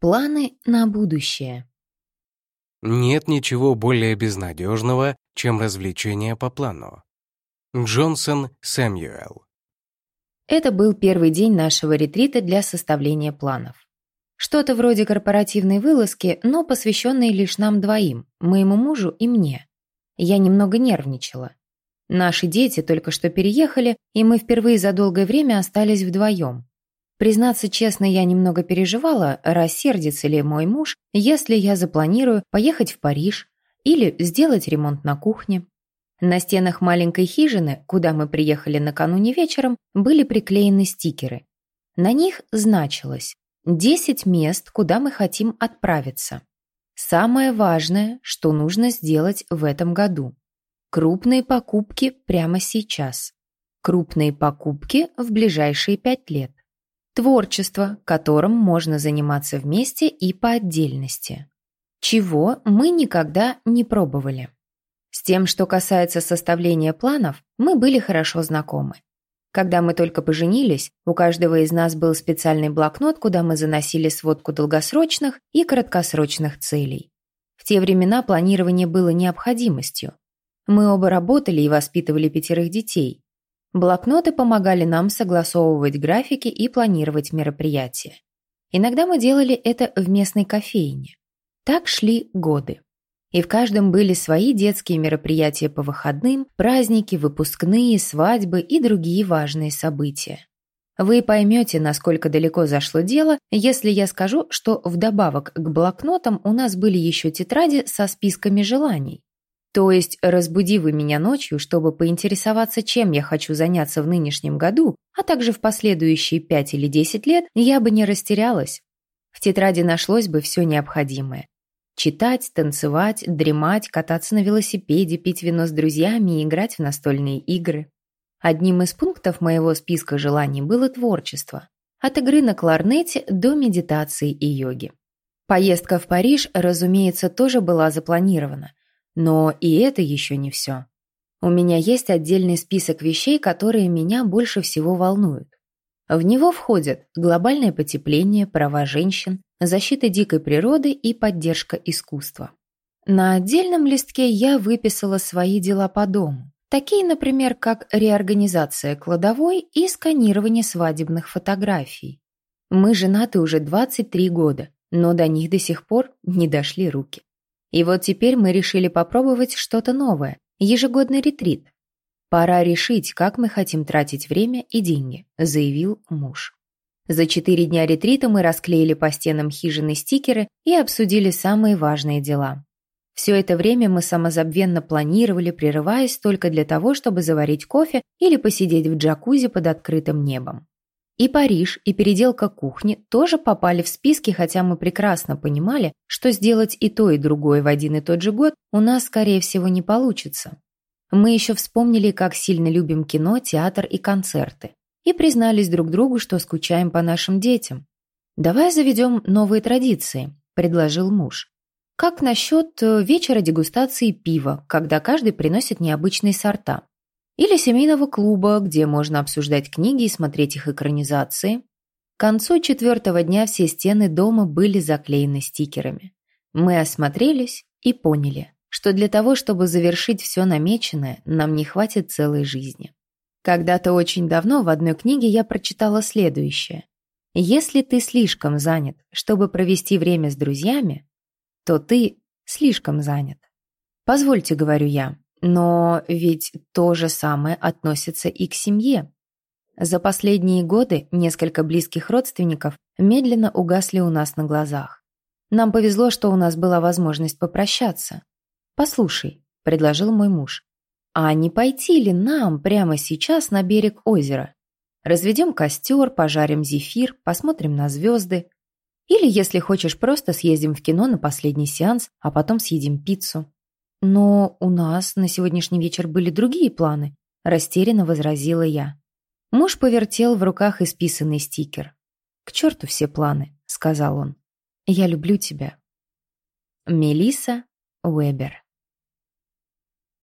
Планы на будущее. Нет ничего более безнадежного, чем развлечение по плану. Джонсон Сэмюэл. Это был первый день нашего ретрита для составления планов. Что-то вроде корпоративной вылазки, но посвященной лишь нам двоим, моему мужу и мне. Я немного нервничала. Наши дети только что переехали, и мы впервые за долгое время остались вдвоем. Признаться честно, я немного переживала, рассердится ли мой муж, если я запланирую поехать в Париж или сделать ремонт на кухне. На стенах маленькой хижины, куда мы приехали накануне вечером, были приклеены стикеры. На них значилось 10 мест, куда мы хотим отправиться. Самое важное, что нужно сделать в этом году. Крупные покупки прямо сейчас. Крупные покупки в ближайшие пять лет. Творчество, которым можно заниматься вместе и по отдельности. Чего мы никогда не пробовали. С тем, что касается составления планов, мы были хорошо знакомы. Когда мы только поженились, у каждого из нас был специальный блокнот, куда мы заносили сводку долгосрочных и краткосрочных целей. В те времена планирование было необходимостью. Мы оба работали и воспитывали пятерых детей, Блокноты помогали нам согласовывать графики и планировать мероприятия. Иногда мы делали это в местной кофейне. Так шли годы. И в каждом были свои детские мероприятия по выходным, праздники, выпускные, свадьбы и другие важные события. Вы поймете, насколько далеко зашло дело, если я скажу, что вдобавок к блокнотам у нас были еще тетради со списками желаний. То есть, разбуди вы меня ночью, чтобы поинтересоваться, чем я хочу заняться в нынешнем году, а также в последующие пять или десять лет, я бы не растерялась. В тетради нашлось бы все необходимое. Читать, танцевать, дремать, кататься на велосипеде, пить вино с друзьями и играть в настольные игры. Одним из пунктов моего списка желаний было творчество. От игры на кларнете до медитации и йоги. Поездка в Париж, разумеется, тоже была запланирована. Но и это еще не все. У меня есть отдельный список вещей, которые меня больше всего волнуют. В него входят глобальное потепление, права женщин, защита дикой природы и поддержка искусства. На отдельном листке я выписала свои дела по дому, такие, например, как реорганизация кладовой и сканирование свадебных фотографий. Мы женаты уже 23 года, но до них до сих пор не дошли руки. И вот теперь мы решили попробовать что-то новое, ежегодный ретрит. «Пора решить, как мы хотим тратить время и деньги», – заявил муж. За четыре дня ретрита мы расклеили по стенам хижины стикеры и обсудили самые важные дела. Все это время мы самозабвенно планировали, прерываясь только для того, чтобы заварить кофе или посидеть в джакузи под открытым небом. И Париж, и переделка кухни тоже попали в списки, хотя мы прекрасно понимали, что сделать и то, и другое в один и тот же год у нас, скорее всего, не получится. Мы еще вспомнили, как сильно любим кино, театр и концерты. И признались друг другу, что скучаем по нашим детям. «Давай заведем новые традиции», – предложил муж. «Как насчет э, вечера дегустации пива, когда каждый приносит необычные сорта? Или семейного клуба, где можно обсуждать книги и смотреть их экранизации. К концу четвертого дня все стены дома были заклеены стикерами. Мы осмотрелись и поняли, что для того, чтобы завершить все намеченное, нам не хватит целой жизни. Когда-то очень давно в одной книге я прочитала следующее. Если ты слишком занят, чтобы провести время с друзьями, то ты слишком занят. Позвольте, говорю я, но ведь то же самое относится и к семье. За последние годы несколько близких родственников медленно угасли у нас на глазах. Нам повезло, что у нас была возможность попрощаться. «Послушай», — предложил мой муж, «а не пойти ли нам прямо сейчас на берег озера? Разведем костер, пожарим зефир, посмотрим на звезды. Или, если хочешь, просто съездим в кино на последний сеанс, а потом съедим пиццу». «Но у нас на сегодняшний вечер были другие планы», – растерянно возразила я. Муж повертел в руках исписанный стикер. «К черту все планы», – сказал он. «Я люблю тебя». Мелиса Уэбер